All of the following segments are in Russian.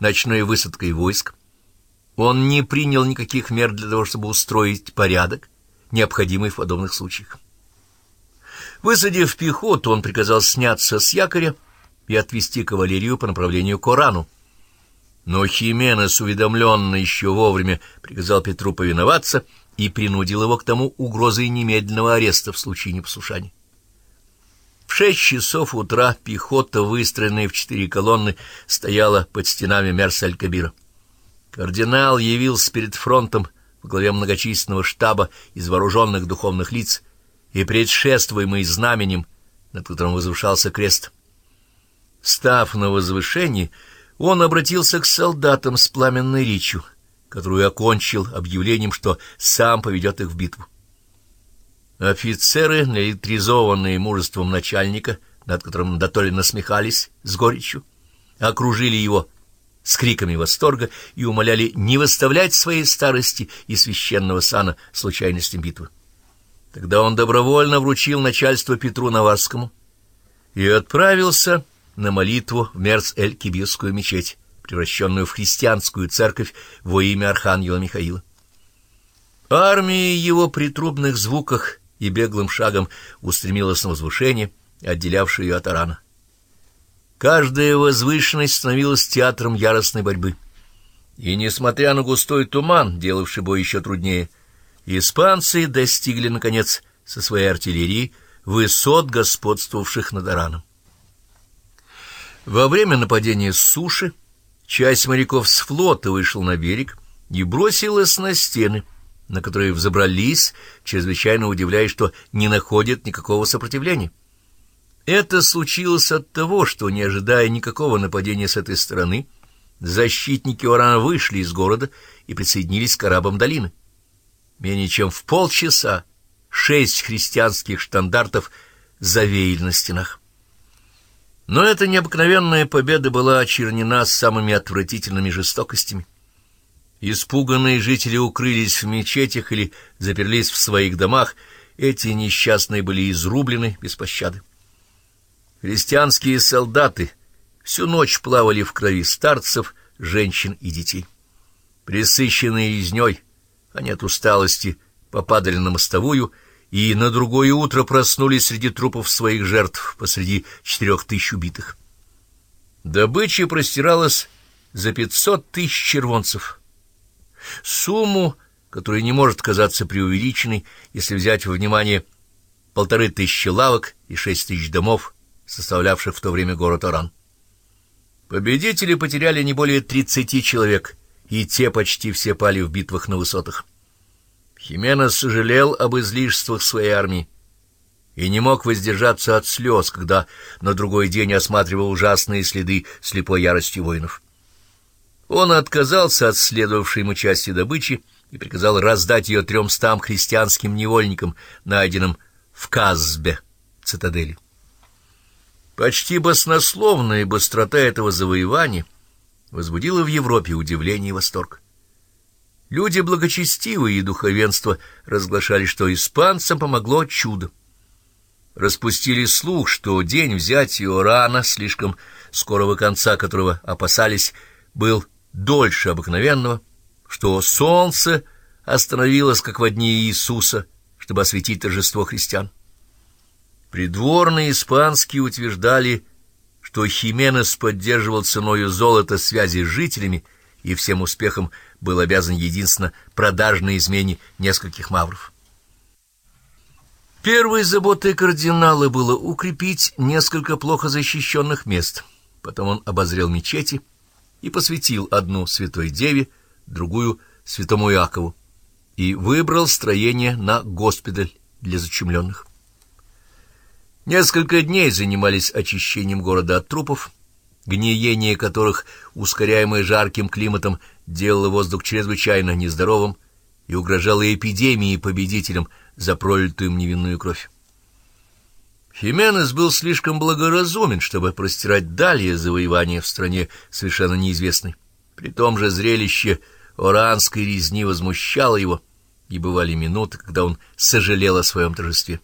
ночной высадкой войск. Он не принял никаких мер для того, чтобы устроить порядок, необходимый в подобных случаях. Высадив пехоту, он приказал сняться с якоря и отвести кавалерию по направлению к Орану. Но Хименес, уведомленный еще вовремя, приказал Петру повиноваться и принудил его к тому угрозой немедленного ареста в случае непослушания. В шесть часов утра пехота, выстроенная в четыре колонны, стояла под стенами Мерса-Аль-Кабира. Кардинал явился перед фронтом в главе многочисленного штаба из вооруженных духовных лиц и предшествуемый знаменем, над которым возвышался крест. Став на возвышении, он обратился к солдатам с пламенной речью, которую окончил объявлением, что сам поведет их в битву. Офицеры, наэлектризованные мужеством начальника, над которым дотоле насмехались с горечью, окружили его с криками восторга и умоляли не выставлять своей старости и священного сана случайностям битвы. Тогда он добровольно вручил начальство Петру Наварскому и отправился на молитву в Мерц-эль-Кибирскую мечеть, превращенную в христианскую церковь во имя Архангела Михаила. Армия его при трубных звуках и беглым шагом устремилась на возвышение, отделявшее ее от Арана. Каждая возвышенность становилась театром яростной борьбы. И, несмотря на густой туман, делавший бой еще труднее, испанцы достигли, наконец, со своей артиллерией высот, господствовавших над Араном. Во время нападения с суши часть моряков с флота вышел на берег и бросилась на стены, на которые взобрались, чрезвычайно удивляясь, что не находят никакого сопротивления. Это случилось от того, что, не ожидая никакого нападения с этой стороны, защитники Орана вышли из города и присоединились к арабам долины. Менее чем в полчаса шесть христианских штандартов завеяли на стенах. Но эта необыкновенная победа была очернена самыми отвратительными жестокостями. Испуганные жители укрылись в мечетях или заперлись в своих домах, эти несчастные были изрублены без пощады. Христианские солдаты всю ночь плавали в крови старцев, женщин и детей. Присыщенные изнёй, они от усталости попадали на мостовую и на другое утро проснулись среди трупов своих жертв посреди четырех тысяч убитых. Добыча простиралась за пятьсот тысяч червонцев. Сумму, которая не может казаться преувеличенной, если взять во внимание полторы тысячи лавок и шесть тысяч домов, составлявших в то время город Оран. Победители потеряли не более тридцати человек, и те почти все пали в битвах на высотах. Хименес сожалел об излишествах своей армии и не мог воздержаться от слез, когда на другой день осматривал ужасные следы слепой ярости воинов. Он отказался от следовавшей ему части добычи и приказал раздать ее тремстам христианским невольникам, найденным в Казбе, цитадели. Почти баснословная быстрота этого завоевания возбудила в Европе удивление и восторг. Люди благочестивые и духовенство разглашали, что испанцам помогло чудо. Распустили слух, что день взятия Орана, слишком скорого конца которого опасались, был дольше обыкновенного, что солнце остановилось, как в дни Иисуса, чтобы осветить торжество христиан. Придворные испанские утверждали, что Хименес поддерживал ценою золота связи с жителями и всем успехом был обязан единственно продажной измене нескольких мавров. Первой заботой кардинала было укрепить несколько плохо защищенных мест. Потом он обозрел мечети и посвятил одну святой деве, другую святому Иакову, и выбрал строение на госпиталь для зачумленных. Несколько дней занимались очищением города от трупов, гниение которых, ускоряемое жарким климатом, делало воздух чрезвычайно нездоровым и угрожало эпидемией победителям за пролитую им невинную кровь. Хименес был слишком благоразумен, чтобы простирать далее завоевания в стране совершенно неизвестной. При том же зрелище оранской резни возмущало его, и бывали минуты, когда он сожалел о своем торжестве.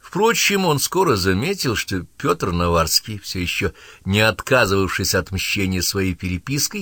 Впрочем, он скоро заметил, что Петр Наварский, все еще не отказывавшись от мщения своей перепиской,